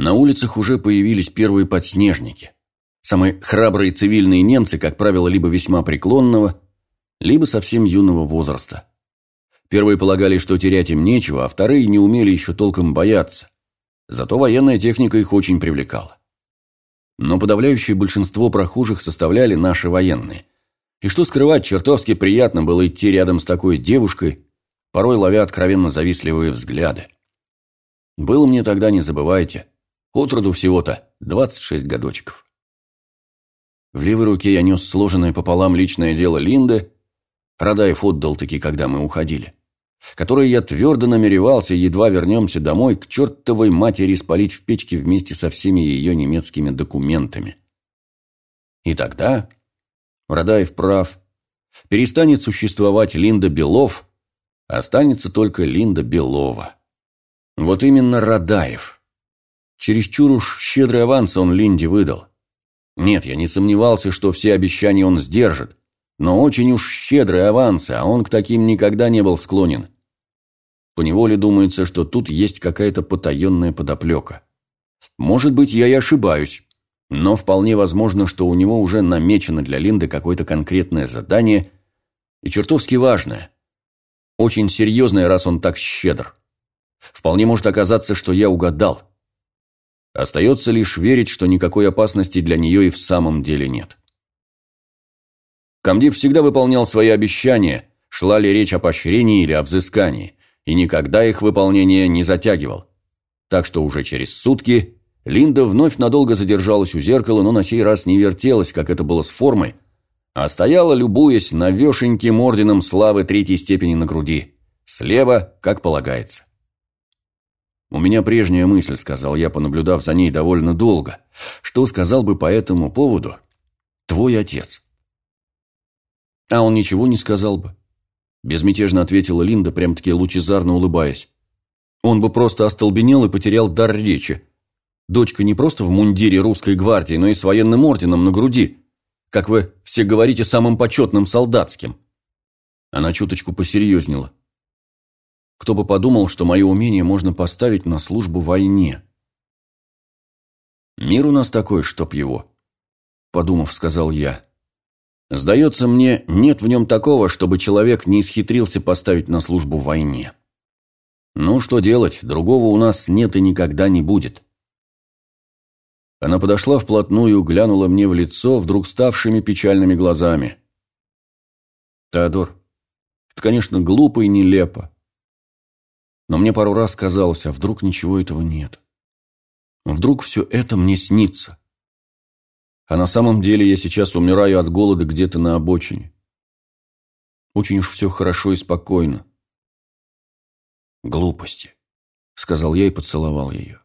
На улицах уже появились первые подснежники. Самые храбрые цивильные немцы, как правило, либо весьма преклонного, либо совсем юного возраста. Первые полагали, что терять им нечего, а вторые не умели еще толком бояться. Зато военная техника их очень привлекала. Но подавляющее большинство прохожих составляли наши военные. И что скрывать, чертовски приятно было идти рядом с такой девушкой, порой ловя откровенно завистливые взгляды. Было мне тогда, не забывайте, отроду всего-то 26 годочков. В левой руке я нес сложенное пополам личное дело Линды, Радаев отдал таки, когда мы уходили которые я твердо намеревался, едва вернемся домой, к чертовой матери спалить в печке вместе со всеми ее немецкими документами. И тогда, Радаев прав, перестанет существовать Линда Белов, останется только Линда Белова. Вот именно Радаев. Чересчур уж щедрый аванс он Линде выдал. Нет, я не сомневался, что все обещания он сдержит, но очень уж щедрые авансы, а он к таким никогда не был склонен. Поневоле думается, что тут есть какая-то потаенная подоплека. Может быть, я и ошибаюсь, но вполне возможно, что у него уже намечено для Линды какое-то конкретное задание и чертовски важное. Очень серьезное, раз он так щедр. Вполне может оказаться, что я угадал. Остается лишь верить, что никакой опасности для нее и в самом деле нет. Камдив всегда выполнял свои обещания, шла ли речь о поощрении или о взыскании, и никогда их выполнение не затягивал. Так что уже через сутки Линда вновь надолго задержалась у зеркала, но на сей раз не вертелась, как это было с формой, а стояла, любуясь навешеньким орденом славы третьей степени на груди, слева, как полагается. «У меня прежняя мысль», — сказал я, понаблюдав за ней довольно долго. «Что сказал бы по этому поводу твой отец?» А он ничего не сказал бы. Безмятежно ответила Линда, прям-таки лучезарно улыбаясь. Он бы просто остолбенел и потерял дар речи. Дочка не просто в мундире русской гвардии, но и с военным орденом на груди. Как вы все говорите, самым почетным солдатским. Она чуточку посерьезнела. Кто бы подумал, что мое умение можно поставить на службу войне. Мир у нас такой, чтоб его. Подумав, сказал я. Сдается мне, нет в нем такого, чтобы человек не исхитрился поставить на службу войне. Ну, что делать, другого у нас нет и никогда не будет. Она подошла вплотную, глянула мне в лицо, вдруг ставшими печальными глазами. «Теодор, это, конечно, глупо и нелепо. Но мне пару раз казалось, а вдруг ничего этого нет? Вдруг все это мне снится?» А на самом деле я сейчас умираю от голода где-то на обочине. Очень уж все хорошо и спокойно. Глупости, сказал я и поцеловал ее.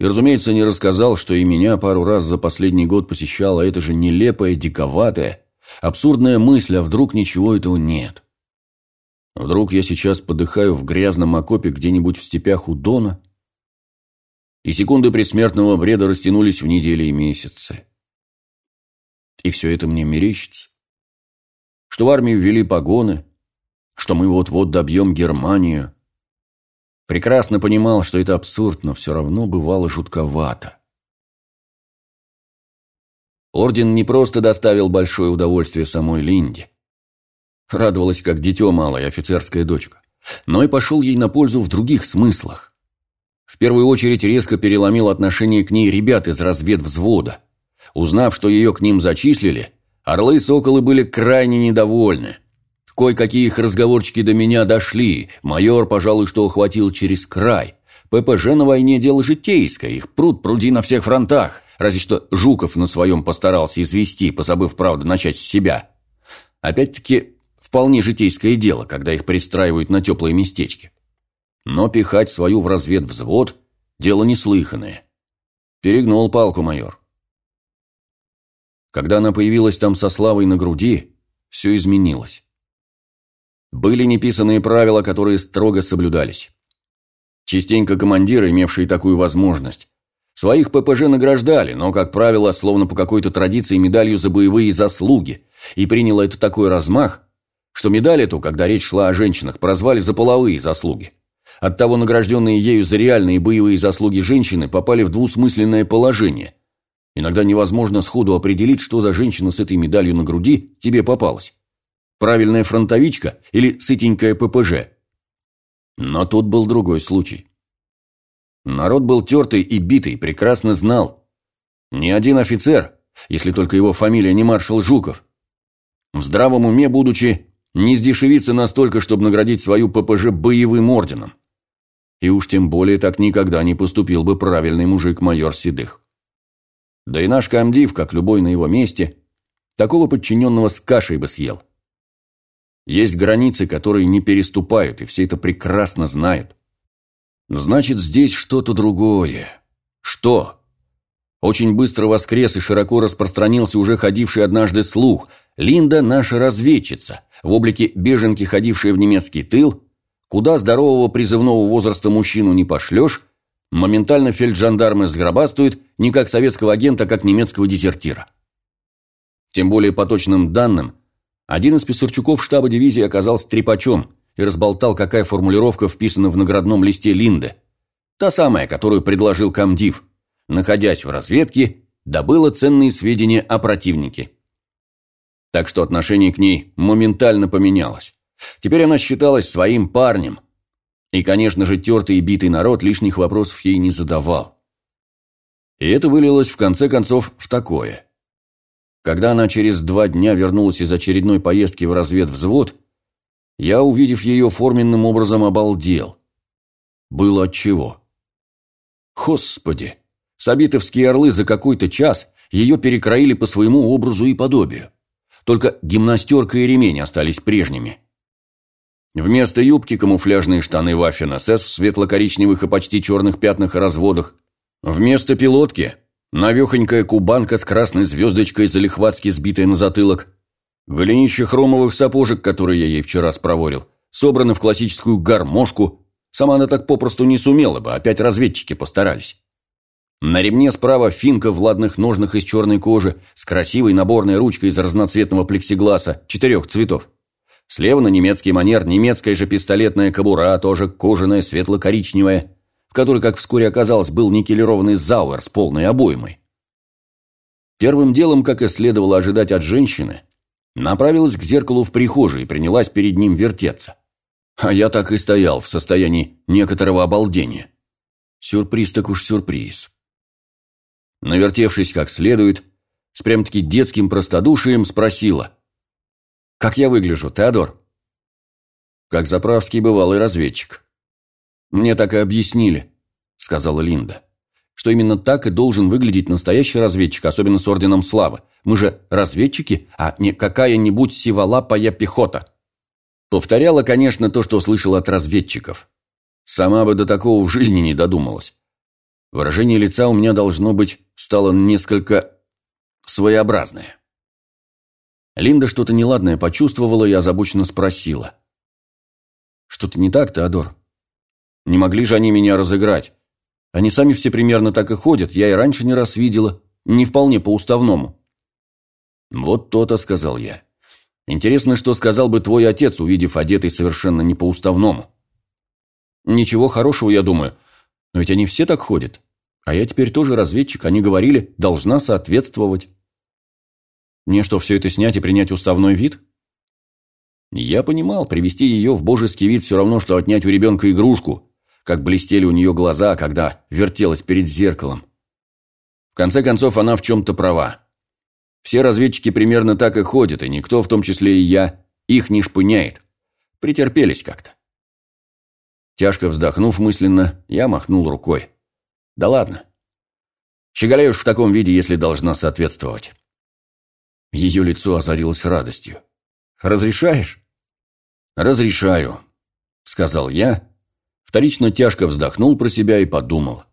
И, разумеется, не рассказал, что и меня пару раз за последний год посещала эта же нелепая, диковатая, абсурдная мысль, а вдруг ничего этого нет. Вдруг я сейчас подыхаю в грязном окопе где-нибудь в степях у Дона, и секунды предсмертного бреда растянулись в недели и месяцы. И все это мне мерещится. Что в армию ввели погоны, что мы вот-вот добьем Германию. Прекрасно понимал, что это абсурд, но все равно бывало жутковато. Орден не просто доставил большое удовольствие самой Линде. Радовалась, как дитё малая офицерская дочка. Но и пошел ей на пользу в других смыслах. В первую очередь резко переломил отношение к ней ребят из разведвзвода. Узнав, что ее к ним зачислили, орлы и соколы были крайне недовольны. Кое-какие их разговорчики до меня дошли, майор, пожалуй, что ухватил через край. ППЖ на войне дело житейское, их пруд пруди на всех фронтах, разве что Жуков на своем постарался извести, позабыв, правда, начать с себя. Опять-таки, вполне житейское дело, когда их пристраивают на теплые местечки. Но пихать свою в разведвзвод – дело неслыханное. Перегнул палку майор. Когда она появилась там со славой на груди, все изменилось. Были неписанные правила, которые строго соблюдались. Частенько командиры, имевшие такую возможность, своих ППЖ награждали, но, как правило, словно по какой-то традиции медалью за боевые заслуги, и приняло это такой размах, что медаль эту, когда речь шла о женщинах, прозвали за половые заслуги Оттого награжденные ею за реальные боевые заслуги женщины попали в двусмысленное положение. Иногда невозможно сходу определить, что за женщина с этой медалью на груди тебе попалась. Правильная фронтовичка или сытенькая ППЖ. Но тут был другой случай. Народ был тертый и битый, прекрасно знал. Ни один офицер, если только его фамилия не маршал Жуков, в здравом уме будучи, не сдешевится настолько, чтобы наградить свою ППЖ боевым орденом. И уж тем более так никогда не поступил бы правильный мужик-майор Седых. Да и наш комдив, как любой на его месте, такого подчиненного с кашей бы съел. Есть границы, которые не переступают, и все это прекрасно знают. Значит, здесь что-то другое. Что? Очень быстро воскрес и широко распространился уже ходивший однажды слух. Линда – наша разведчица, в облике беженки, ходившая в немецкий тыл, куда здорового призывного возраста мужчину не пошлешь, моментально фельджандармы сгробастают не как советского агента, а как немецкого дезертира. Тем более по точным данным, один из писарчуков штаба дивизии оказался трепачом и разболтал, какая формулировка вписана в наградном листе Линды. Та самая, которую предложил комдив, находясь в разведке, добыла ценные сведения о противнике. Так что отношение к ней моментально поменялось. Теперь она считалась своим парнем. И, конечно же, тертый и битый народ лишних вопросов ей не задавал. И это вылилось, в конце концов, в такое – когда она через два дня вернулась из очередной поездки в разведвзвод, я, увидев ее форменным образом, обалдел. Было отчего. Господи! Сабитовские орлы за какой-то час ее перекроили по своему образу и подобию. Только гимнастерка и ремень остались прежними. Вместо юбки камуфляжные штаны Ваффен СС в светло-коричневых и почти черных пятнах и разводах. Вместо пилотки Навехонькая кубанка с красной звездочкой, залихватски сбитая на затылок. Голенище хромовых сапожек, которые я ей вчера спроворил, собраны в классическую гармошку. Сама она так попросту не сумела бы, опять разведчики постарались. На ремне справа финка в ладных ножнах из черной кожи с красивой наборной ручкой из разноцветного плексигласа четырех цветов. Слева на немецкий манер немецкая же пистолетная кобура, тоже кожаная, светло-коричневая в которой, как вскоре оказалось, был никелированный зауэр с полной обоймой. Первым делом, как и следовало ожидать от женщины, направилась к зеркалу в прихожей и принялась перед ним вертеться. А я так и стоял в состоянии некоторого обалдения. Сюрприз так уж сюрприз. Навертевшись как следует, с прям-таки детским простодушием спросила. «Как я выгляжу, Теодор?» «Как заправский бывалый разведчик», «Мне так и объяснили», — сказала Линда. «Что именно так и должен выглядеть настоящий разведчик, особенно с Орденом Славы. Мы же разведчики, а не какая-нибудь сиволапая пехота». Повторяла, конечно, то, что слышала от разведчиков. Сама бы до такого в жизни не додумалась. Выражение лица у меня, должно быть, стало несколько своеобразное. Линда что-то неладное почувствовала и озабоченно спросила. «Что-то не так, Теодор?» Не могли же они меня разыграть. Они сами все примерно так и ходят, я и раньше не раз видела. Не вполне по-уставному. Вот то-то, сказал я. Интересно, что сказал бы твой отец, увидев одетый совершенно не по-уставному. Ничего хорошего, я думаю. Но ведь они все так ходят. А я теперь тоже разведчик, они говорили, должна соответствовать. Мне что, все это снять и принять уставной вид? Я понимал, привести ее в божеский вид все равно, что отнять у ребенка игрушку, как блестели у нее глаза, когда вертелась перед зеркалом. В конце концов, она в чем-то права. Все разведчики примерно так и ходят, и никто, в том числе и я, их не шпыняет. Претерпелись как-то. Тяжко вздохнув мысленно, я махнул рукой. Да ладно. Щеголяй уж в таком виде, если должна соответствовать. Ее лицо озарилось радостью. «Разрешаешь?» «Разрешаю», — сказал я, Вторично тяжко вздохнул про себя и подумал.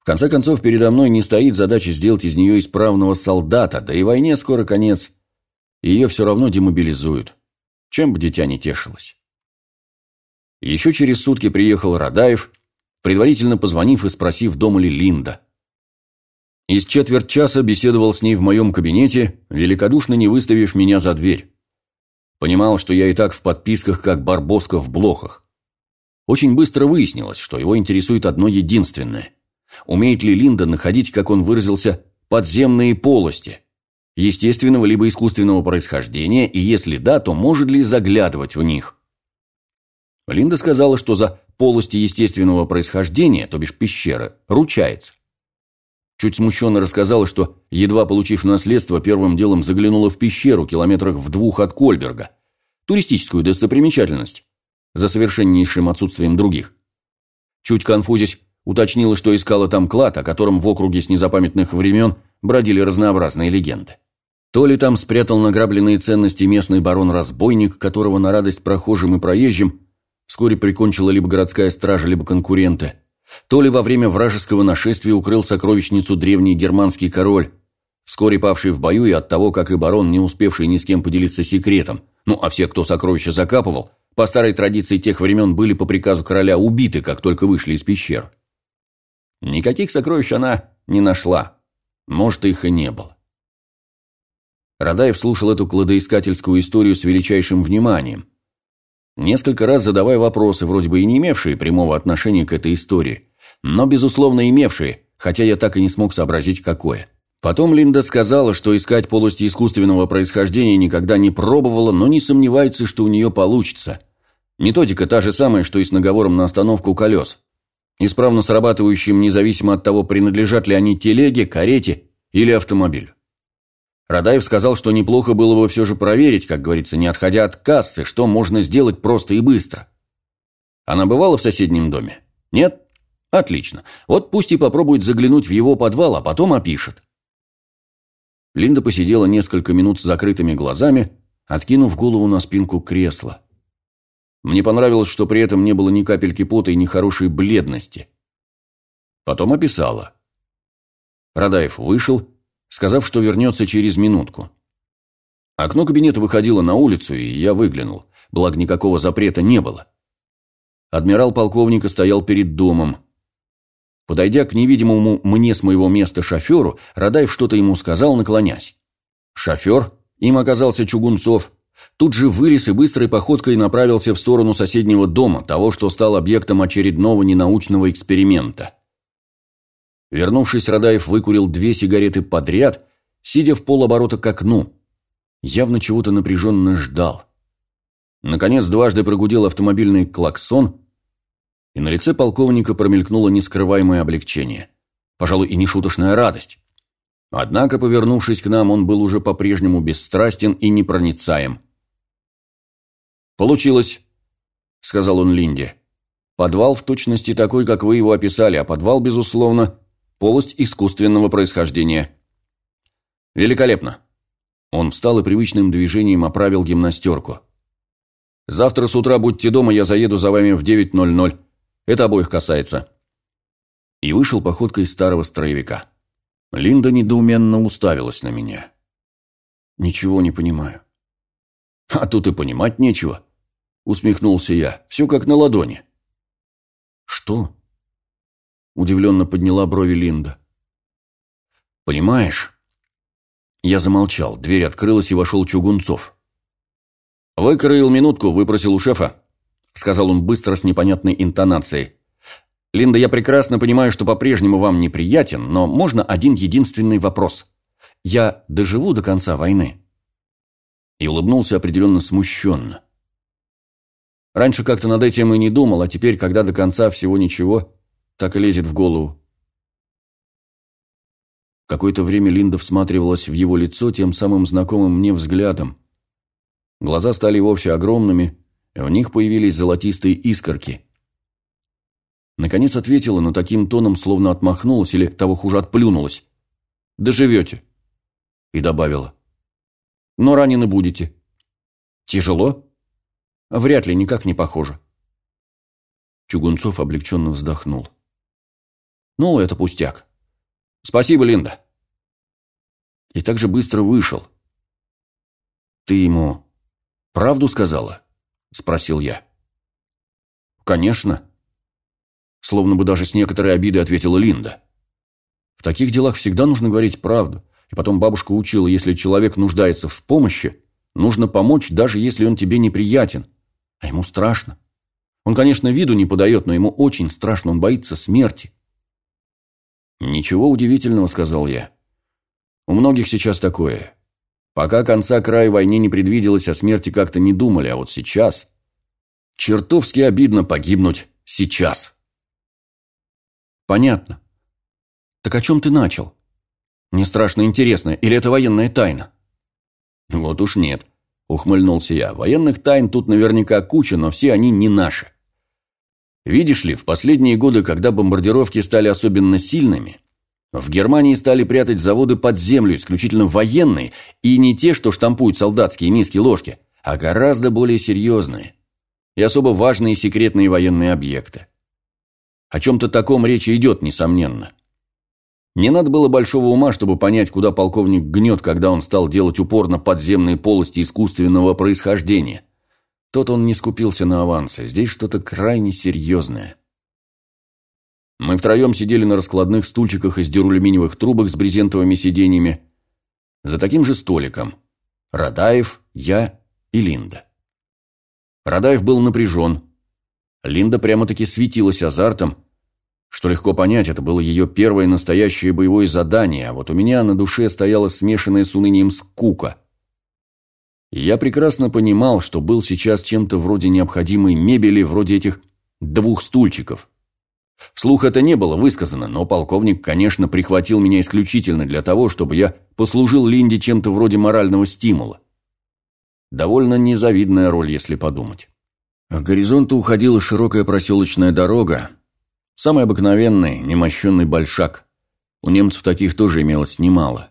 В конце концов, передо мной не стоит задача сделать из нее исправного солдата, да и войне скоро конец. Ее все равно демобилизуют. Чем бы дитя не тешилось. Еще через сутки приехал Радаев, предварительно позвонив и спросив, дома ли Линда. Из четверть часа беседовал с ней в моем кабинете, великодушно не выставив меня за дверь. Понимал, что я и так в подписках, как Барбоска в блохах. Очень быстро выяснилось, что его интересует одно единственное. Умеет ли Линда находить, как он выразился, подземные полости, естественного либо искусственного происхождения, и если да, то может ли заглядывать в них? Линда сказала, что за полости естественного происхождения, то бишь пещеры, ручается. Чуть смущенно рассказала, что, едва получив наследство, первым делом заглянула в пещеру километрах в двух от Кольберга, туристическую достопримечательность, за совершеннейшим отсутствием других. Чуть конфузясь, уточнила, что искала там клад, о котором в округе с незапамятных времен бродили разнообразные легенды. То ли там спрятал награбленные ценности местный барон-разбойник, которого на радость прохожим и проезжим вскоре прикончила либо городская стража, либо конкуренты – то ли во время вражеского нашествия укрыл сокровищницу древний германский король, вскоре павший в бою и от того, как и барон, не успевший ни с кем поделиться секретом. Ну, а все, кто сокровища закапывал, по старой традиции тех времен были по приказу короля убиты, как только вышли из пещер. Никаких сокровищ она не нашла. Может, их и не было. Радаев слушал эту кладоискательскую историю с величайшим вниманием – несколько раз задавая вопросы, вроде бы и не имевшие прямого отношения к этой истории, но, безусловно, имевшие, хотя я так и не смог сообразить, какое. Потом Линда сказала, что искать полости искусственного происхождения никогда не пробовала, но не сомневается, что у нее получится. Методика та же самая, что и с наговором на остановку колес. Исправно срабатывающим независимо от того, принадлежат ли они телеге, карете или автомобилю. Радаев сказал, что неплохо было бы все же проверить, как говорится, не отходя от кассы, что можно сделать просто и быстро. Она бывала в соседнем доме? Нет? Отлично. Вот пусть и попробует заглянуть в его подвал, а потом опишет. Линда посидела несколько минут с закрытыми глазами, откинув голову на спинку кресла. Мне понравилось, что при этом не было ни капельки пота и ни хорошей бледности. Потом описала. Радаев вышел сказав, что вернется через минутку. Окно кабинета выходило на улицу, и я выглянул, благо никакого запрета не было. Адмирал полковника стоял перед домом. Подойдя к невидимому мне с моего места шоферу, Радаев что-то ему сказал, наклонясь. Шофер, им оказался Чугунцов, тут же вылез и быстрой походкой направился в сторону соседнего дома, того, что стал объектом очередного ненаучного эксперимента. Вернувшись, Радаев выкурил две сигареты подряд, сидя в полоборота к окну. Явно чего-то напряженно ждал. Наконец дважды прогудел автомобильный клаксон, и на лице полковника промелькнуло нескрываемое облегчение. Пожалуй, и нешуточная радость. Однако, повернувшись к нам, он был уже по-прежнему бесстрастен и непроницаем. «Получилось», — сказал он Линде. «Подвал в точности такой, как вы его описали, а подвал, безусловно, Полость искусственного происхождения. Великолепно. Он встал и привычным движением оправил гимнастерку. Завтра с утра будьте дома, я заеду за вами в 9.00. Это обоих касается. И вышел походкой старого строевика. Линда недоуменно уставилась на меня. Ничего не понимаю. А тут и понимать нечего. Усмехнулся я. Все как на ладони. Что? Удивленно подняла брови Линда. «Понимаешь?» Я замолчал, дверь открылась и вошел Чугунцов. «Выкроил минутку, выпросил у шефа», — сказал он быстро с непонятной интонацией. «Линда, я прекрасно понимаю, что по-прежнему вам неприятен, но можно один единственный вопрос. Я доживу до конца войны?» И улыбнулся определенно смущенно. Раньше как-то над этим и не думал, а теперь, когда до конца всего ничего, так и лезет в голову. Какое-то время Линда всматривалась в его лицо тем самым знакомым мне взглядом. Глаза стали вовсе огромными, в них появились золотистые искорки. Наконец ответила, но таким тоном словно отмахнулась или, того хуже, отплюнулась. «Доживете». И добавила. «Но ранены будете». «Тяжело?» «Вряд ли, никак не похоже». Чугунцов облегченно вздохнул. Ну, это пустяк. Спасибо, Линда. И так же быстро вышел. Ты ему правду сказала? Спросил я. Конечно. Словно бы даже с некоторой обидой ответила Линда. В таких делах всегда нужно говорить правду. И потом бабушка учила, если человек нуждается в помощи, нужно помочь, даже если он тебе неприятен. А ему страшно. Он, конечно, виду не подает, но ему очень страшно, он боится смерти. «Ничего удивительного», — сказал я. «У многих сейчас такое. Пока конца края войны не предвиделось, о смерти как-то не думали, а вот сейчас...» «Чертовски обидно погибнуть сейчас». «Понятно. Так о чем ты начал? Мне страшно интересно, или это военная тайна?» «Вот уж нет», — ухмыльнулся я. «Военных тайн тут наверняка куча, но все они не наши. Видишь ли, в последние годы, когда бомбардировки стали особенно сильными, в Германии стали прятать заводы под землю, исключительно военные, и не те, что штампуют солдатские миски-ложки, а гораздо более серьезные и особо важные секретные военные объекты. О чем-то таком речь идет, несомненно. Не надо было большого ума, чтобы понять, куда полковник гнет, когда он стал делать упор на подземные полости искусственного происхождения – тот он не скупился на авансы. Здесь что-то крайне серьезное. Мы втроем сидели на раскладных стульчиках из дюралюминиевых трубок с брезентовыми сиденьями. За таким же столиком. Радаев, я и Линда. Радаев был напряжен. Линда прямо-таки светилась азартом. Что легко понять, это было ее первое настоящее боевое задание, а вот у меня на душе стояла смешанная с унынием скука – я прекрасно понимал, что был сейчас чем-то вроде необходимой мебели, вроде этих двух стульчиков. Вслух это не было высказано, но полковник, конечно, прихватил меня исключительно для того, чтобы я послужил Линде чем-то вроде морального стимула. Довольно незавидная роль, если подумать. К горизонту уходила широкая проселочная дорога, самый обыкновенный, немощенный большак. У немцев таких тоже имелось немало.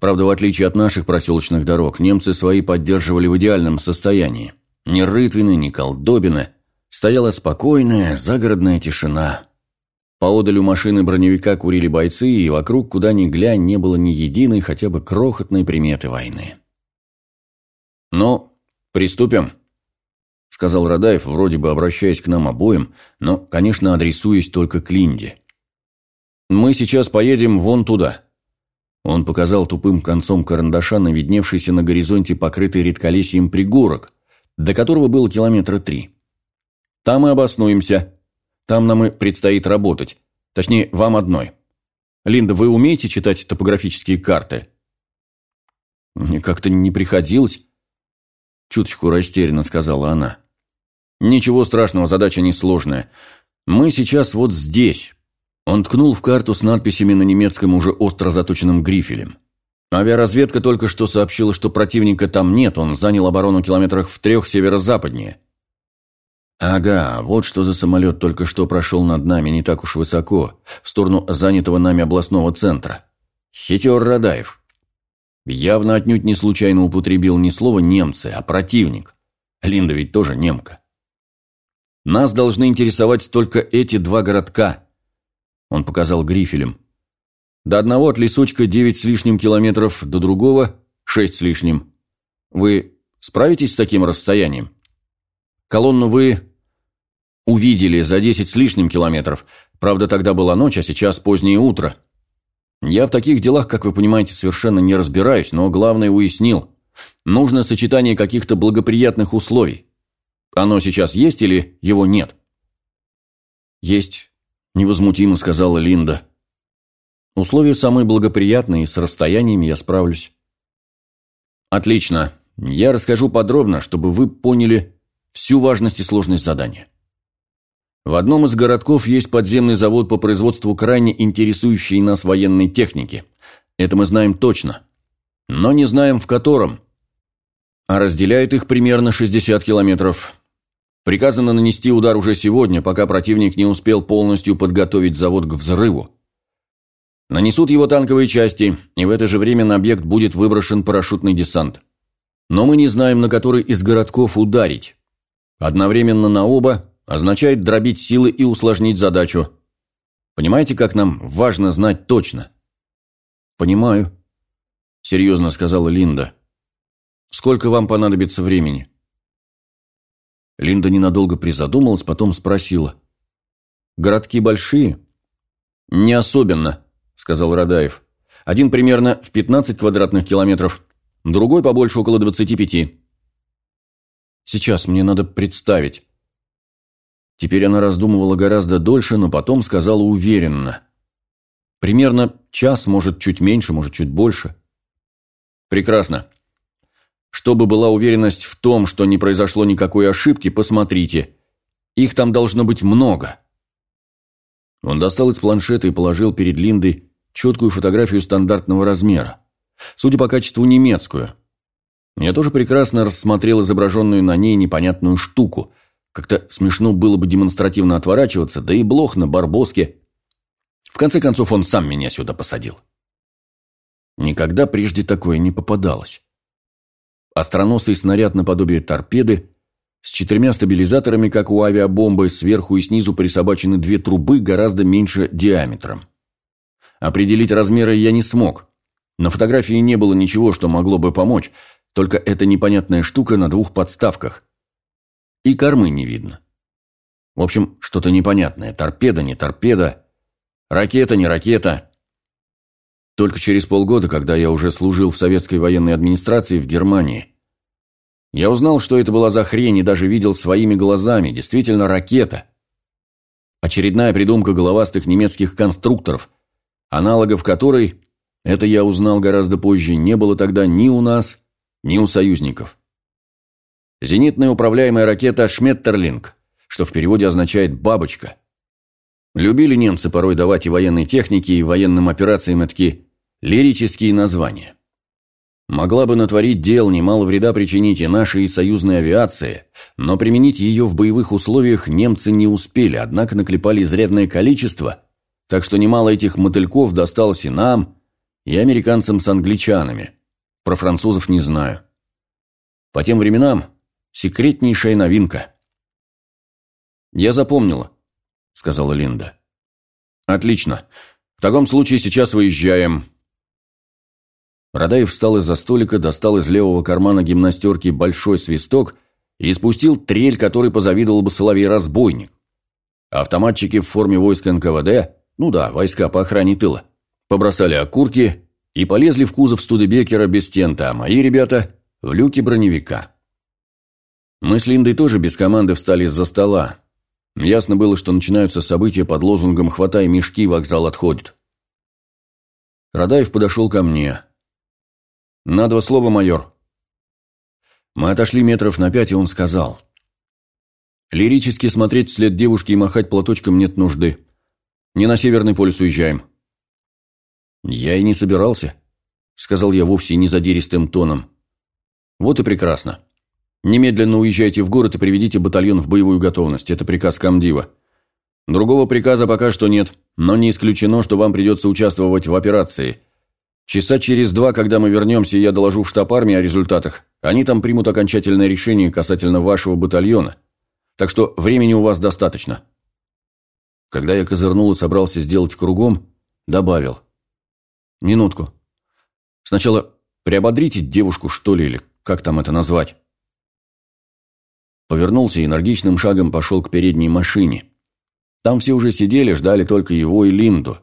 Правда, в отличие от наших проселочных дорог, немцы свои поддерживали в идеальном состоянии. Ни рытвины, ни колдобины. Стояла спокойная, загородная тишина. Поодаль у машины броневика курили бойцы, и вокруг, куда ни глянь, не было ни единой, хотя бы крохотной приметы войны. «Ну, приступим», — сказал Радаев, вроде бы обращаясь к нам обоим, но, конечно, адресуясь только к Линде. «Мы сейчас поедем вон туда». Он показал тупым концом карандаша на видневшийся на горизонте покрытый редколесьем пригорок, до которого было километра три. «Там и обоснуемся. Там нам и предстоит работать. Точнее, вам одной. Линда, вы умеете читать топографические карты?» «Мне как-то не приходилось», — чуточку растерянно сказала она. «Ничего страшного, задача несложная. Мы сейчас вот здесь, он ткнул в карту с надписями на немецком уже остро заточенным грифелем. Авиаразведка только что сообщила, что противника там нет, он занял оборону километрах в трех северо-западнее. Ага, вот что за самолет только что прошел над нами не так уж высоко, в сторону занятого нами областного центра. Хитер Радаев. Явно отнюдь не случайно употребил не слово «немцы», а «противник». Линда ведь тоже немка. Нас должны интересовать только эти два городка – он показал грифелем. До одного от лесочка девять с лишним километров, до другого шесть с лишним. Вы справитесь с таким расстоянием? Колонну вы увидели за десять с лишним километров. Правда, тогда была ночь, а сейчас позднее утро. Я в таких делах, как вы понимаете, совершенно не разбираюсь, но главное уяснил. Нужно сочетание каких-то благоприятных условий. Оно сейчас есть или его нет? Есть невозмутимо сказала Линда. Условия самые благоприятные, с расстояниями я справлюсь. Отлично. Я расскажу подробно, чтобы вы поняли всю важность и сложность задания. В одном из городков есть подземный завод по производству крайне интересующей нас военной техники. Это мы знаем точно. Но не знаем в котором. А разделяет их примерно 60 километров. Приказано нанести удар уже сегодня, пока противник не успел полностью подготовить завод к взрыву. Нанесут его танковые части, и в это же время на объект будет выброшен парашютный десант. Но мы не знаем, на который из городков ударить. Одновременно на оба означает дробить силы и усложнить задачу. Понимаете, как нам важно знать точно? Понимаю, серьезно сказала Линда. Сколько вам понадобится времени? Линда ненадолго призадумалась, потом спросила. «Городки большие?» «Не особенно», — сказал Радаев. «Один примерно в 15 квадратных километров, другой побольше, около 25. Сейчас мне надо представить. Теперь она раздумывала гораздо дольше, но потом сказала уверенно. Примерно час, может, чуть меньше, может, чуть больше. Прекрасно. Чтобы была уверенность в том, что не произошло никакой ошибки, посмотрите. Их там должно быть много. Он достал из планшета и положил перед Линдой четкую фотографию стандартного размера. Судя по качеству, немецкую. Я тоже прекрасно рассмотрел изображенную на ней непонятную штуку. Как-то смешно было бы демонстративно отворачиваться, да и блох на барбоске. В конце концов, он сам меня сюда посадил. Никогда прежде такое не попадалось. Остроносый снаряд наподобие торпеды, с четырьмя стабилизаторами, как у авиабомбы, сверху и снизу присобачены две трубы гораздо меньше диаметром. Определить размеры я не смог. На фотографии не было ничего, что могло бы помочь, только эта непонятная штука на двух подставках. И кормы не видно. В общем, что-то непонятное. Торпеда, не торпеда. Ракета, не ракета. Только через полгода, когда я уже служил в советской военной администрации в Германии, я узнал, что это была за хрень и даже видел своими глазами. Действительно ракета. Очередная придумка головастых немецких конструкторов, аналогов которой, это я узнал гораздо позже, не было тогда ни у нас, ни у союзников. Зенитная управляемая ракета «Шметтерлинг», что в переводе означает «бабочка». Любили немцы порой давать и военной технике, и военным операциям такие лирические названия. Могла бы натворить дел, немало вреда причинить и нашей, и союзной авиации, но применить ее в боевых условиях немцы не успели, однако наклепали изрядное количество, так что немало этих мотыльков досталось и нам, и американцам с англичанами. Про французов не знаю. По тем временам секретнейшая новинка. «Я запомнила», — сказала Линда. «Отлично. В таком случае сейчас выезжаем». Радаев встал из-за столика, достал из левого кармана гимнастерки большой свисток и спустил трель, который позавидовал бы соловей-разбойник. Автоматчики в форме войск НКВД, ну да, войска по охране тыла, побросали окурки и полезли в кузов Студебекера без тента, а мои ребята – в люки броневика. Мы с Линдой тоже без команды встали из-за стола. Ясно было, что начинаются события под лозунгом «Хватай мешки, вокзал отходит». Радаев подошел ко мне. «На два слова, майор». Мы отошли метров на пять, и он сказал. «Лирически смотреть вслед девушки и махать платочком нет нужды. Не на Северный полюс уезжаем. «Я и не собирался», — сказал я вовсе не задиристым тоном. «Вот и прекрасно. Немедленно уезжайте в город и приведите батальон в боевую готовность. Это приказ комдива. Другого приказа пока что нет, но не исключено, что вам придется участвовать в операции. Часа через два, когда мы вернемся, я доложу в штаб армии о результатах. Они там примут окончательное решение касательно вашего батальона. Так что времени у вас достаточно». Когда я козырнул и собрался сделать кругом, добавил – Минутку. Сначала приободрите девушку, что ли, или как там это назвать. Повернулся и энергичным шагом пошел к передней машине. Там все уже сидели, ждали только его и Линду.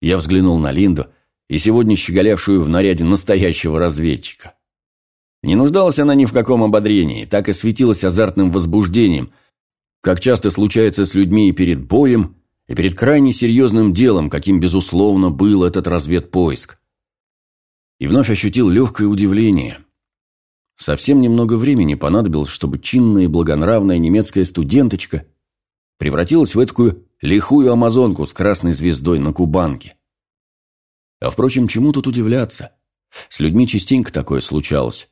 Я взглянул на Линду и сегодня щеголявшую в наряде настоящего разведчика. Не нуждалась она ни в каком ободрении, так и светилась азартным возбуждением, как часто случается с людьми и перед боем, и перед крайне серьезным делом, каким, безусловно, был этот разведпоиск. И вновь ощутил легкое удивление. Совсем немного времени понадобилось, чтобы чинная и благонравная немецкая студенточка превратилась в такую лихую амазонку с красной звездой на кубанке. А впрочем, чему тут удивляться? С людьми частенько такое случалось.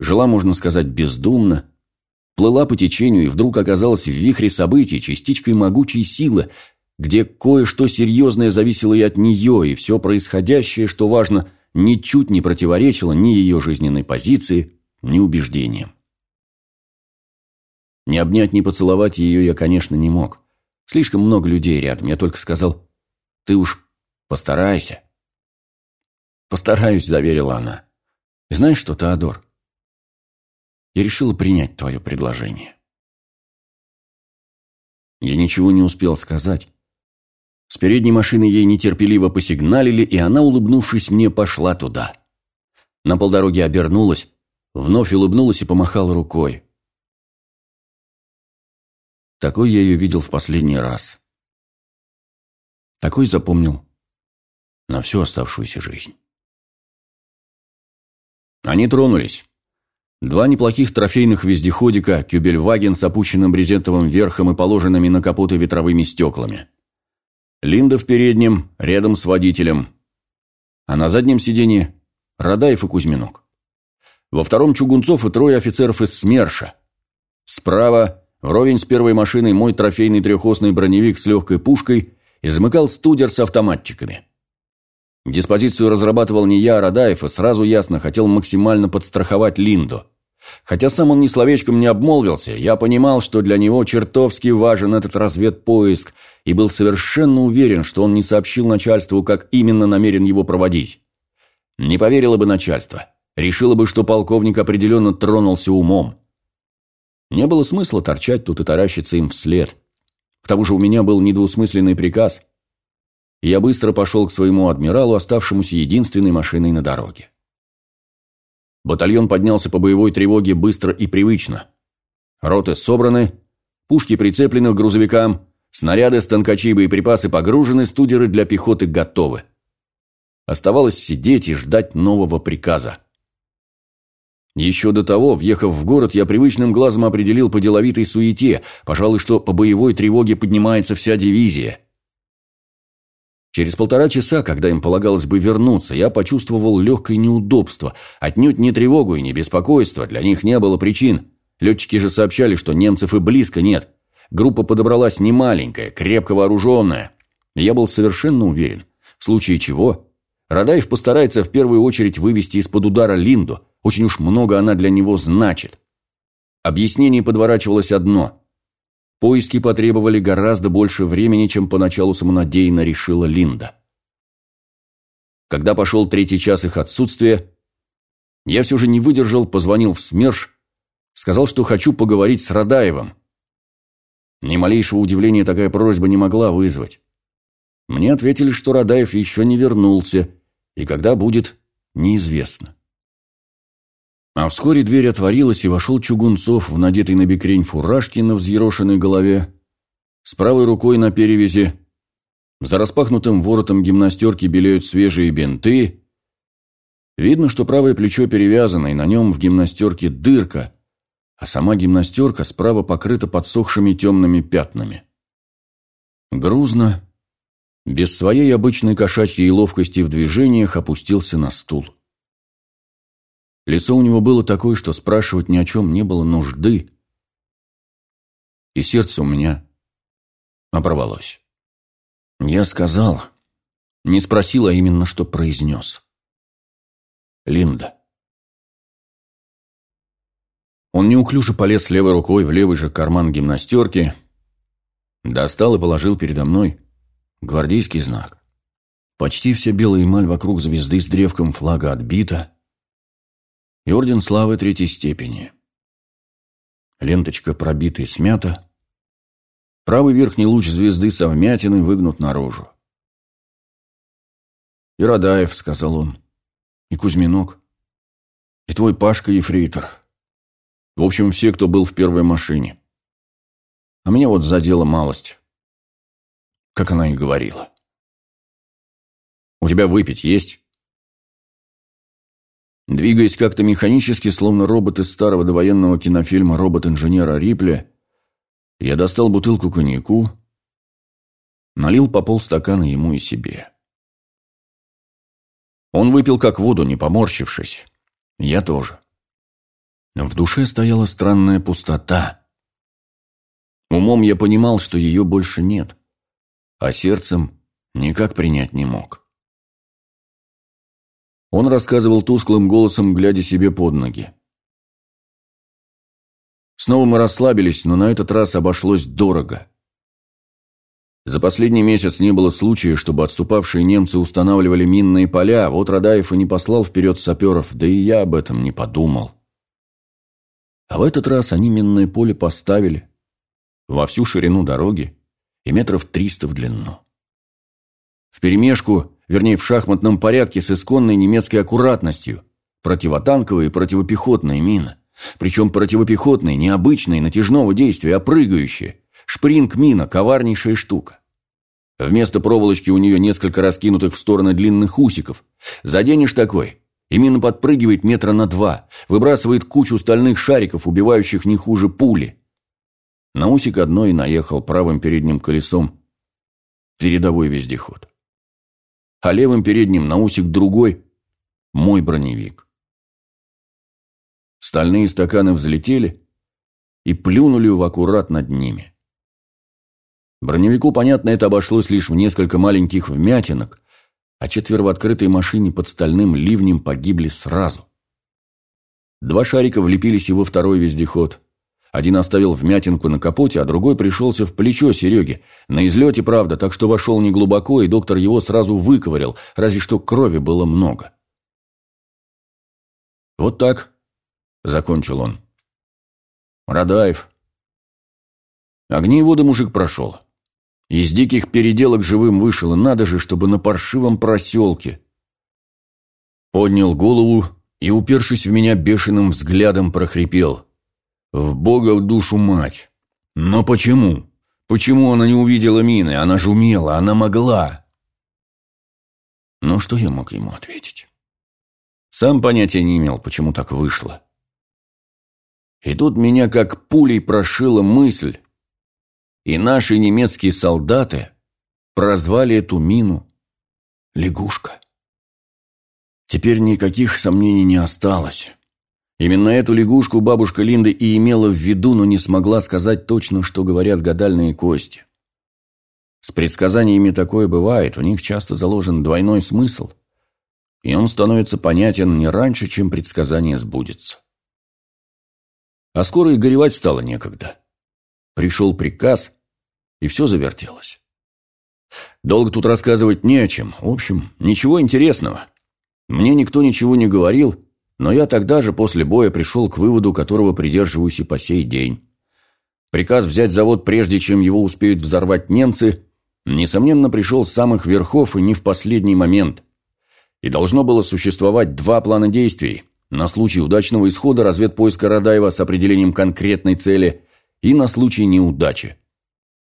Жила, можно сказать, бездумно, плыла по течению и вдруг оказалась в вихре событий, частичкой могучей силы, где кое-что серьезное зависело и от нее, и все происходящее, что важно, ничуть не противоречило ни ее жизненной позиции, ни убеждениям. Не обнять, не поцеловать ее я, конечно, не мог. Слишком много людей рядом, я только сказал, ты уж постарайся. Постараюсь, заверила она. Знаешь что, Теодор, и решила принять твое предложение. Я ничего не успел сказать. С передней машины ей нетерпеливо посигналили, и она, улыбнувшись мне, пошла туда. На полдороги обернулась, вновь улыбнулась и помахала рукой. Такой я ее видел в последний раз. Такой запомнил на всю оставшуюся жизнь. Они тронулись. Два неплохих трофейных вездеходика, кюбельваген с опущенным брезентовым верхом и положенными на капоты ветровыми стеклами. Линда в переднем, рядом с водителем. А на заднем сиденье Радаев и Кузьминок. Во втором Чугунцов и трое офицеров из СМЕРШа. Справа, вровень с первой машиной, мой трофейный трехосный броневик с легкой пушкой и замыкал студер с автоматчиками. Диспозицию разрабатывал не я, а Радаев, и сразу ясно хотел максимально подстраховать Линду. Хотя сам он ни словечком не обмолвился, я понимал, что для него чертовски важен этот разведпоиск, и был совершенно уверен, что он не сообщил начальству, как именно намерен его проводить. Не поверило бы начальство. Решило бы, что полковник определенно тронулся умом. Не было смысла торчать тут и таращиться им вслед. К тому же у меня был недвусмысленный приказ – я быстро пошел к своему адмиралу, оставшемуся единственной машиной на дороге. Батальон поднялся по боевой тревоге быстро и привычно. Роты собраны, пушки прицеплены к грузовикам, снаряды, станкачи и боеприпасы погружены, студеры для пехоты готовы. Оставалось сидеть и ждать нового приказа. Еще до того, въехав в город, я привычным глазом определил по деловитой суете, пожалуй, что по боевой тревоге поднимается вся дивизия – Через полтора часа, когда им полагалось бы вернуться, я почувствовал легкое неудобство. Отнюдь не тревогу и не беспокойство, для них не было причин. Летчики же сообщали, что немцев и близко нет. Группа подобралась немаленькая, крепко вооруженная. Я был совершенно уверен, в случае чего, Радаев постарается в первую очередь вывести из-под удара Линду, очень уж много она для него значит. Объяснение подворачивалось одно – Поиски потребовали гораздо больше времени, чем поначалу самонадеянно решила Линда. Когда пошел третий час их отсутствия, я все же не выдержал, позвонил в СМЕРШ, сказал, что хочу поговорить с Радаевым. Ни малейшего удивления такая просьба не могла вызвать. Мне ответили, что Радаев еще не вернулся, и когда будет, неизвестно. А вскоре дверь отворилась, и вошел Чугунцов в надетой на бекрень фуражке на взъерошенной голове, с правой рукой на перевязи. За распахнутым воротом гимнастерки белеют свежие бинты. Видно, что правое плечо перевязано, и на нем в гимнастерке дырка, а сама гимнастерка справа покрыта подсохшими темными пятнами. Грузно, без своей обычной кошачьей ловкости в движениях, опустился на стул. Лицо у него было такое, что спрашивать ни о чем не было нужды. И сердце у меня оборвалось. Я сказал, не спросил, а именно что произнес. Линда. Он неуклюже полез левой рукой в левый же карман гимнастерки, достал и положил передо мной гвардейский знак. Почти вся белая эмаль вокруг звезды с древком флага отбита, и орден славы третьей степени. Ленточка пробита и смята. Правый верхний луч звезды со вмятиной выгнут наружу. «И Радаев», — сказал он, — «и Кузьминок, и твой Пашка-ефрейтор. В общем, все, кто был в первой машине. А меня вот задела малость, как она и говорила. У тебя выпить есть?» Двигаясь как-то механически, словно робот из старого довоенного кинофильма «Робот-инженера Рипли», я достал бутылку коньяку, налил по полстакана ему и себе. Он выпил как воду, не поморщившись. Я тоже. В душе стояла странная пустота. Умом я понимал, что ее больше нет, а сердцем никак принять не мог. Он рассказывал тусклым голосом, глядя себе под ноги. Снова мы расслабились, но на этот раз обошлось дорого. За последний месяц не было случая, чтобы отступавшие немцы устанавливали минные поля, вот Радаев и не послал вперед саперов, да и я об этом не подумал. А в этот раз они минное поле поставили во всю ширину дороги и метров триста в длину. Вперемешку вернее в шахматном порядке с исконной немецкой аккуратностью, противотанковая и противопехотная мина. Причем противопехотные, не обычные, натяжного действия, а прыгающие, Шпринг-мина – коварнейшая штука. Вместо проволочки у нее несколько раскинутых в стороны длинных усиков. Заденешь такой, и мина подпрыгивает метра на два, выбрасывает кучу стальных шариков, убивающих не хуже пули. На усик одной наехал правым передним колесом передовой вездеход. А левым передним на усик другой – мой броневик. Стальные стаканы взлетели и плюнули в аккурат над ними. Броневику, понятно, это обошлось лишь в несколько маленьких вмятинок, а четверо в открытой машине под стальным ливнем погибли сразу. Два шарика влепились его второй вездеход. Один оставил вмятинку на капоте, а другой пришелся в плечо Сереге. На излете, правда, так что вошел неглубоко, и доктор его сразу выковырял, разве что крови было много. «Вот так», — закончил он. «Радаев». Воды мужик прошел. Из диких переделок живым вышел, и надо же, чтобы на паршивом проселке. Поднял голову и, упершись в меня бешеным взглядом, прохрипел. В бога в душу мать. Но почему? Почему она не увидела мины? Она же умела, она могла. Ну, что я мог ему ответить? Сам понятия не имел, почему так вышло. И тут меня как пулей прошила мысль, и наши немецкие солдаты прозвали эту мину «лягушка». Теперь никаких сомнений не осталось. Именно эту лягушку бабушка Линда и имела в виду, но не смогла сказать точно, что говорят гадальные кости. С предсказаниями такое бывает, в них часто заложен двойной смысл, и он становится понятен не раньше, чем предсказание сбудется. А скоро и горевать стало некогда. Пришел приказ, и все завертелось. Долго тут рассказывать не о чем. В общем, ничего интересного. Мне никто ничего не говорил, но я тогда же после боя пришел к выводу, которого придерживаюсь и по сей день. Приказ взять завод прежде, чем его успеют взорвать немцы, несомненно, пришел с самых верхов и не в последний момент. И должно было существовать два плана действий на случай удачного исхода разведпоиска Радаева с определением конкретной цели и на случай неудачи.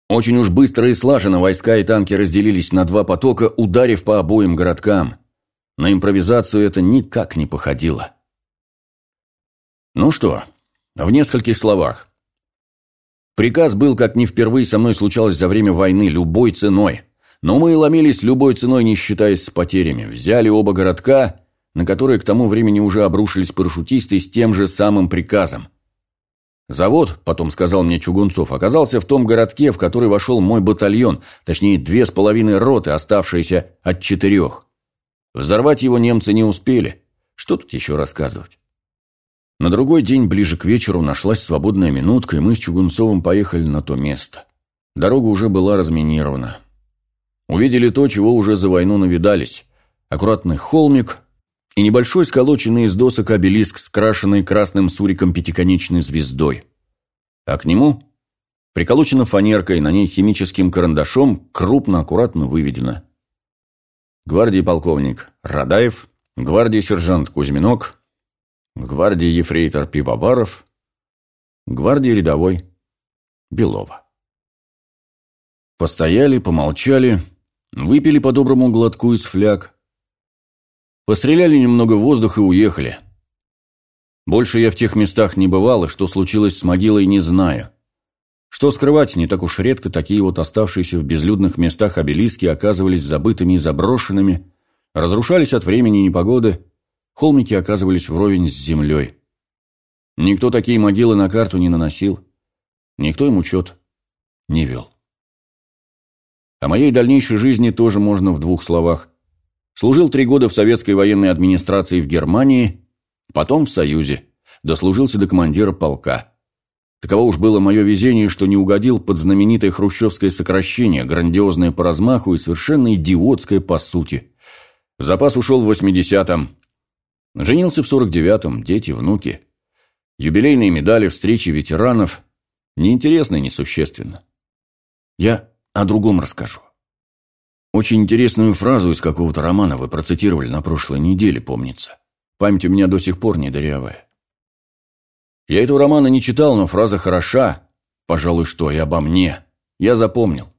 Очень уж быстро и слаженно войска и танки разделились на два потока, ударив по обоим городкам. На импровизацию это никак не походило. Ну что, в нескольких словах. Приказ был, как не впервые со мной случалось за время войны, любой ценой. Но мы ломились любой ценой, не считаясь с потерями. Взяли оба городка, на которые к тому времени уже обрушились парашютисты с тем же самым приказом. Завод, потом сказал мне Чугунцов, оказался в том городке, в который вошел мой батальон, точнее две с половиной роты, оставшиеся от четырех. Взорвать его немцы не успели. Что тут еще рассказывать? На другой день, ближе к вечеру, нашлась свободная минутка, и мы с Чугунцовым поехали на то место. Дорога уже была разминирована. Увидели то, чего уже за войну навидались. Аккуратный холмик, и небольшой сколоченный из досок обелиск, скрашенный красным суриком пятиконечной звездой. А к нему приколочена фанеркой, на ней химическим карандашом, крупно, аккуратно выведено. Гвардии полковник Радаев, гвардии сержант Кузьминок, гвардии ефрейтор Пивоваров, гвардии рядовой Белова. Постояли, помолчали, выпили по доброму глотку из фляг, Постреляли немного в воздух и уехали. Больше я в тех местах не бывал, и что случилось с могилой, не знаю. Что скрывать, не так уж редко такие вот оставшиеся в безлюдных местах обелиски оказывались забытыми и заброшенными, разрушались от времени и непогоды, холмики оказывались вровень с землей. Никто такие могилы на карту не наносил, никто им учет не вел. О моей дальнейшей жизни тоже можно в двух словах – Служил три года в советской военной администрации в Германии, потом в Союзе. Дослужился до командира полка. Таково уж было мое везение, что не угодил под знаменитое хрущевское сокращение, грандиозное по размаху и совершенно идиотское по сути. Запас ушел в 80-м. Женился в 49-м, дети, внуки. Юбилейные медали, встречи ветеранов. Неинтересно и несущественно. Я о другом расскажу. Очень интересную фразу из какого-то романа вы процитировали на прошлой неделе, помнится. Память у меня до сих пор не дырявая. Я этого романа не читал, но фраза хороша. Пожалуй, что и обо мне. я запомнил.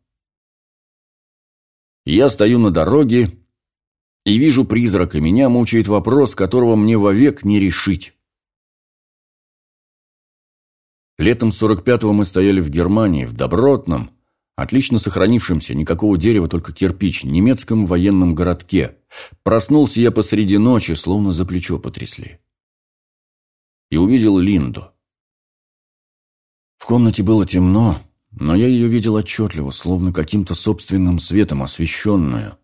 Я стою на дороге и вижу призрака. Меня мучает вопрос, которого мне вовек не решить. Летом 45-го мы стояли в Германии, в добротном, отлично сохранившемся, никакого дерева, только кирпич, немецком военном городке. Проснулся я посреди ночи, словно за плечо потрясли. И увидел Линду. В комнате было темно, но я ее видел отчетливо, словно каким-то собственным светом освещенную.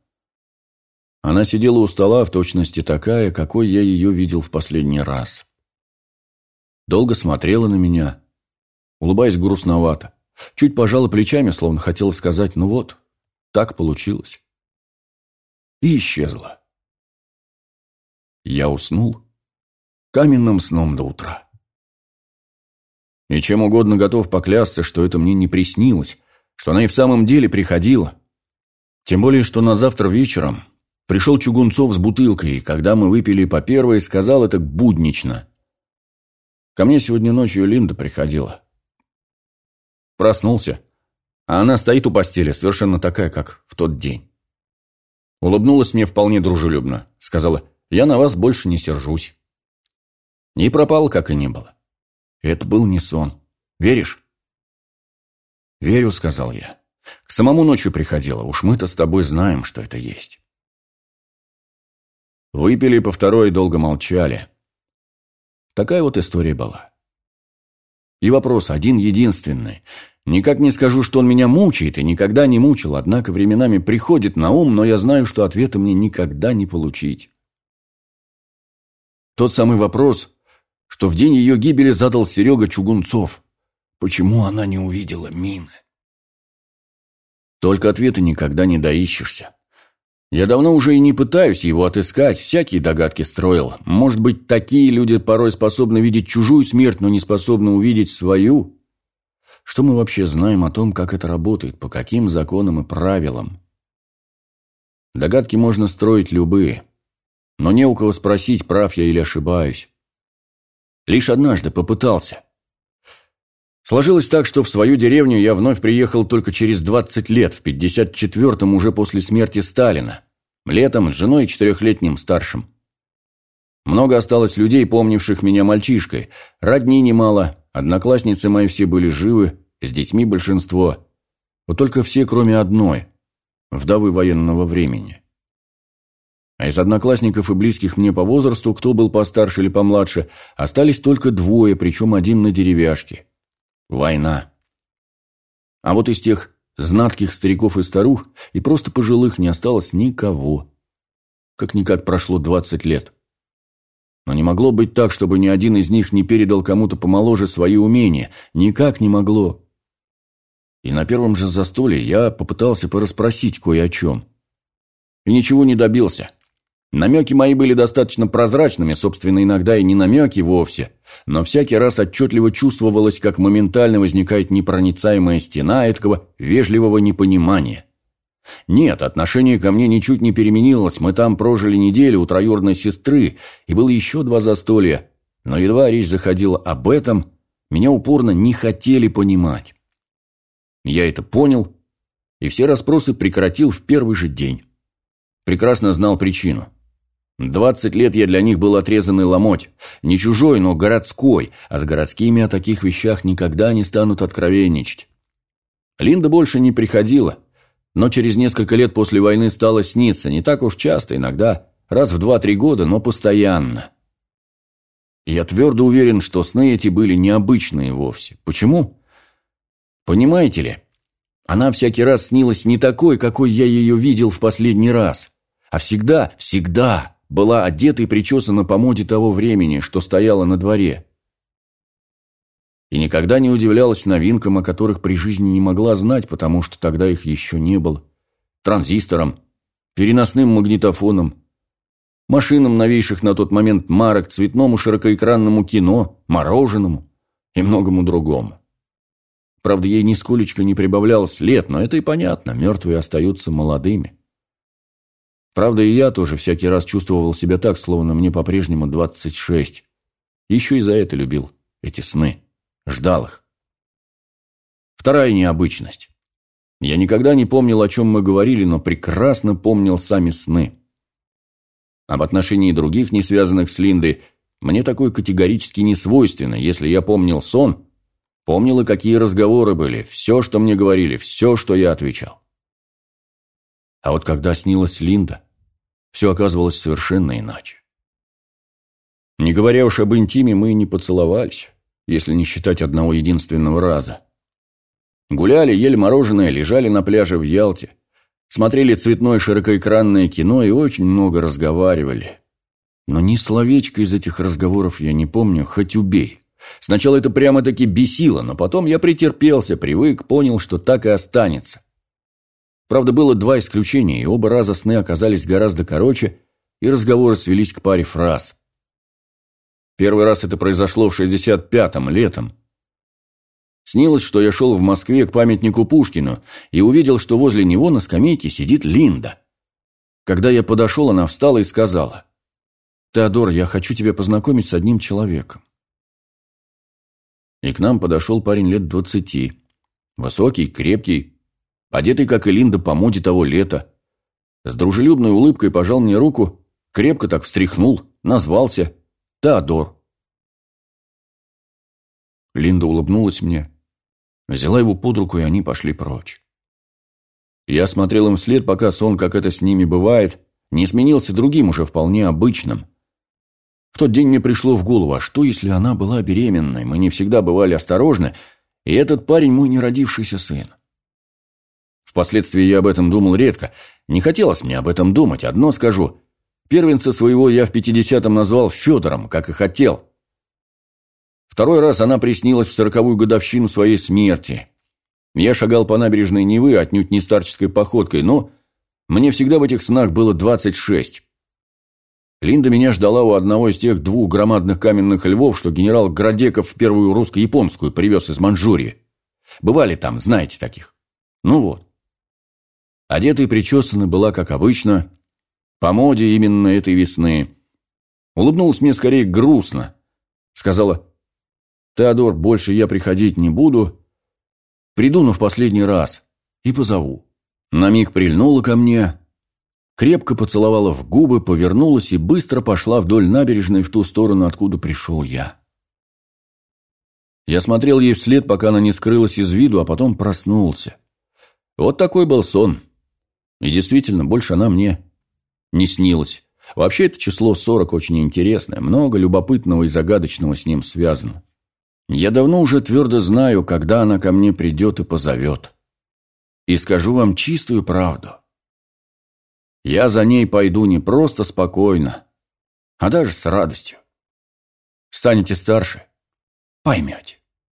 Она сидела у стола в точности такая, какой я ее видел в последний раз. Долго смотрела на меня, улыбаясь грустновато. Чуть пожала плечами, словно хотела сказать «ну вот, так получилось». И исчезла. Я уснул каменным сном до утра. И чем угодно готов поклясться, что это мне не приснилось, что она и в самом деле приходила. Тем более, что на завтра вечером пришел Чугунцов с бутылкой, и когда мы выпили по первой, сказал это буднично. Ко мне сегодня ночью Линда приходила. Проснулся, а она стоит у постели, совершенно такая, как в тот день. Улыбнулась мне вполне дружелюбно, сказала, я на вас больше не сержусь. И пропал, как и не было. Это был не сон. Веришь? Верю, сказал я. К самому ночью приходила. Уж мы-то с тобой знаем, что это есть. Выпили по второй и долго молчали. Такая вот история была. И вопрос один единственный. Никак не скажу, что он меня мучает, и никогда не мучил, однако временами приходит на ум, но я знаю, что ответа мне никогда не получить. Тот самый вопрос, что в день ее гибели задал Серега Чугунцов. Почему она не увидела мины? Только ответа никогда не доищешься. Я давно уже и не пытаюсь его отыскать, всякие догадки строил. Может быть, такие люди порой способны видеть чужую смерть, но не способны увидеть свою? Что мы вообще знаем о том, как это работает, по каким законам и правилам? Догадки можно строить любые, но не у кого спросить, прав я или ошибаюсь. Лишь однажды попытался. Сложилось так, что в свою деревню я вновь приехал только через 20 лет, в 54-м уже после смерти Сталина. Летом с женой и четырехлетним старшим. Много осталось людей, помнивших меня мальчишкой. Родни немало, одноклассницы мои все были живы, с детьми большинство. Вот только все, кроме одной, вдовы военного времени. А из одноклассников и близких мне по возрасту, кто был постарше или помладше, остались только двое, причем один на деревяшке. Война. А вот из тех знатких стариков и старух и просто пожилых не осталось никого. Как-никак прошло двадцать лет. Но не могло быть так, чтобы ни один из них не передал кому-то помоложе свои умения. Никак не могло. И на первом же застолье я попытался порасспросить кое о чем. И ничего не добился. Намеки мои были достаточно прозрачными, собственно, иногда и не намеки вовсе, но всякий раз отчетливо чувствовалось, как моментально возникает непроницаемая стена этого вежливого непонимания. Нет, отношение ко мне ничуть не переменилось, мы там прожили неделю у троюродной сестры, и было еще два застолья, но едва речь заходила об этом, меня упорно не хотели понимать. Я это понял, и все расспросы прекратил в первый же день. Прекрасно знал причину. Двадцать лет я для них был отрезанный ломоть. Не чужой, но городской, а с городскими о таких вещах никогда не станут откровенничать. Линда больше не приходила, но через несколько лет после войны стала сниться, не так уж часто, иногда раз в два-три года, но постоянно. я твердо уверен, что сны эти были необычные вовсе. Почему? Понимаете ли, она всякий раз снилась не такой, какой я ее видел в последний раз, а всегда, всегда была одета и причесана по моде того времени, что стояла на дворе. И никогда не удивлялась новинкам, о которых при жизни не могла знать, потому что тогда их еще не было. Транзистором, переносным магнитофоном, машинам новейших на тот момент марок, цветному широкоэкранному кино, мороженому и многому другому. Правда, ей нисколечко не прибавлялось лет, но это и понятно, мертвые остаются молодыми. Правда, и я тоже всякий раз чувствовал себя так, словно мне по-прежнему 26. Еще и за это любил эти сны. Ждал их. Вторая необычность. Я никогда не помнил, о чем мы говорили, но прекрасно помнил сами сны. Об отношении других, не связанных с Линдой, мне такое категорически не свойственно. Если я помнил сон, помнил и какие разговоры были, все, что мне говорили, все, что я отвечал. А вот когда снилась Линда, все оказывалось совершенно иначе. Не говоря уж об интиме, мы не поцеловались, если не считать одного единственного раза. Гуляли, ели мороженое, лежали на пляже в Ялте, смотрели цветное широкоэкранное кино и очень много разговаривали. Но ни словечко из этих разговоров я не помню, хоть убей. Сначала это прямо-таки бесило, но потом я претерпелся, привык, понял, что так и останется. Правда, было два исключения, и оба раза сны оказались гораздо короче, и разговоры свелись к паре фраз. Первый раз это произошло в 65-м, летом. Снилось, что я шел в Москве к памятнику Пушкину и увидел, что возле него на скамейке сидит Линда. Когда я подошел, она встала и сказала, «Теодор, я хочу тебя познакомить с одним человеком». И к нам подошел парень лет двадцати. Высокий, крепкий, одетый, как и Линда, по моде того лета. С дружелюбной улыбкой пожал мне руку, крепко так встряхнул, назвался Теодор. Линда улыбнулась мне, взяла его под руку, и они пошли прочь. Я смотрел им вслед, пока сон, как это с ними бывает, не сменился другим, уже вполне обычным. В тот день мне пришло в голову, а что, если она была беременной? Мы не всегда бывали осторожны, и этот парень мой неродившийся сын. Впоследствии я об этом думал редко. Не хотелось мне об этом думать. Одно скажу. Первенца своего я в пятидесятом назвал Федором, как и хотел. Второй раз она приснилась в сороковую годовщину своей смерти. Я шагал по набережной Невы, отнюдь не старческой походкой, но мне всегда в этих снах было двадцать шесть. Линда меня ждала у одного из тех двух громадных каменных львов, что генерал Градеков в первую русско-японскую привез из Манчжурии. Бывали там, знаете таких. Ну вот. Одета и причесана была, как обычно, по моде именно этой весны. Улыбнулась мне скорее грустно. Сказала, «Теодор, больше я приходить не буду. Приду, но в последний раз. И позову». На миг прильнула ко мне, крепко поцеловала в губы, повернулась и быстро пошла вдоль набережной в ту сторону, откуда пришел я. Я смотрел ей вслед, пока она не скрылась из виду, а потом проснулся. Вот такой был сон. И действительно, больше она мне не снилась. Вообще это число 40 очень интересное, много любопытного и загадочного с ним связано. Я давно уже твердо знаю, когда она ко мне придет и позовет. И скажу вам чистую правду. Я за ней пойду не просто спокойно, а даже с радостью. Станете старше – поймете.